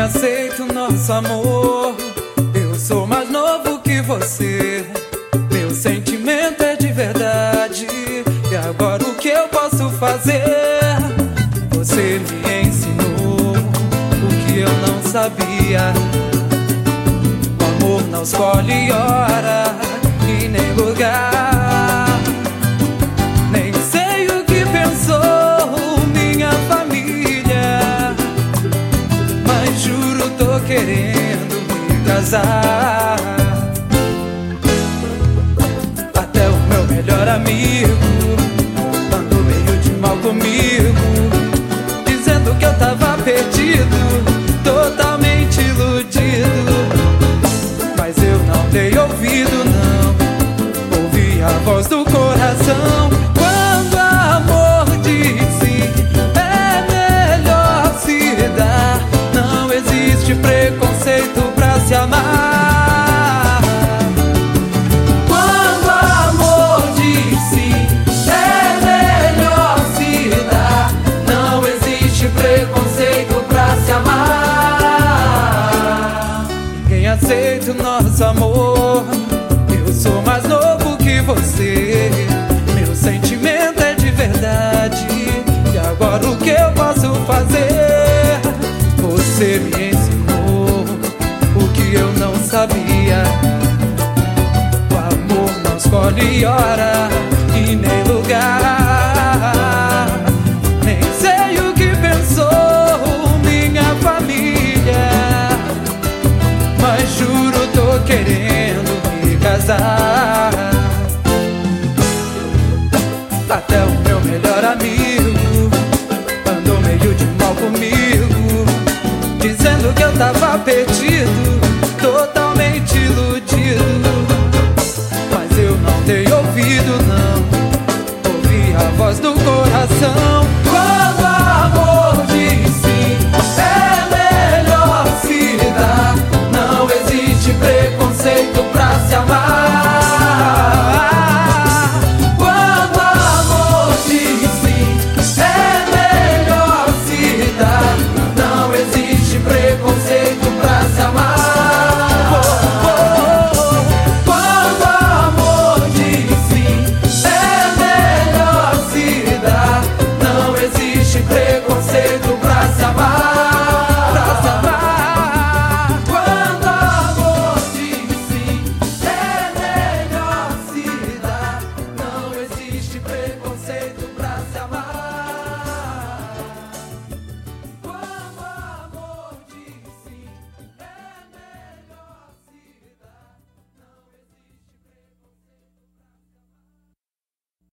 nosso amor. Eu sou mais novo que você. Meu sentimento é de verdade. E agora o que eu posso fazer? Você me ensinou o que eu não sabia. O amor não escolhe hora e nem lugar. Até o meu melhor amigo aceita o nosso amor. Eu sou mais novo que você. Meu sentimento é de verdade. E agora o que eu posso fazer? Você me ensinou o que eu não sabia. O amor não escolhe hora Mas juro, tô querendo me casar. Até o meu melhor amigo andou meio de mal comigo, dizendo que eu tava perdido.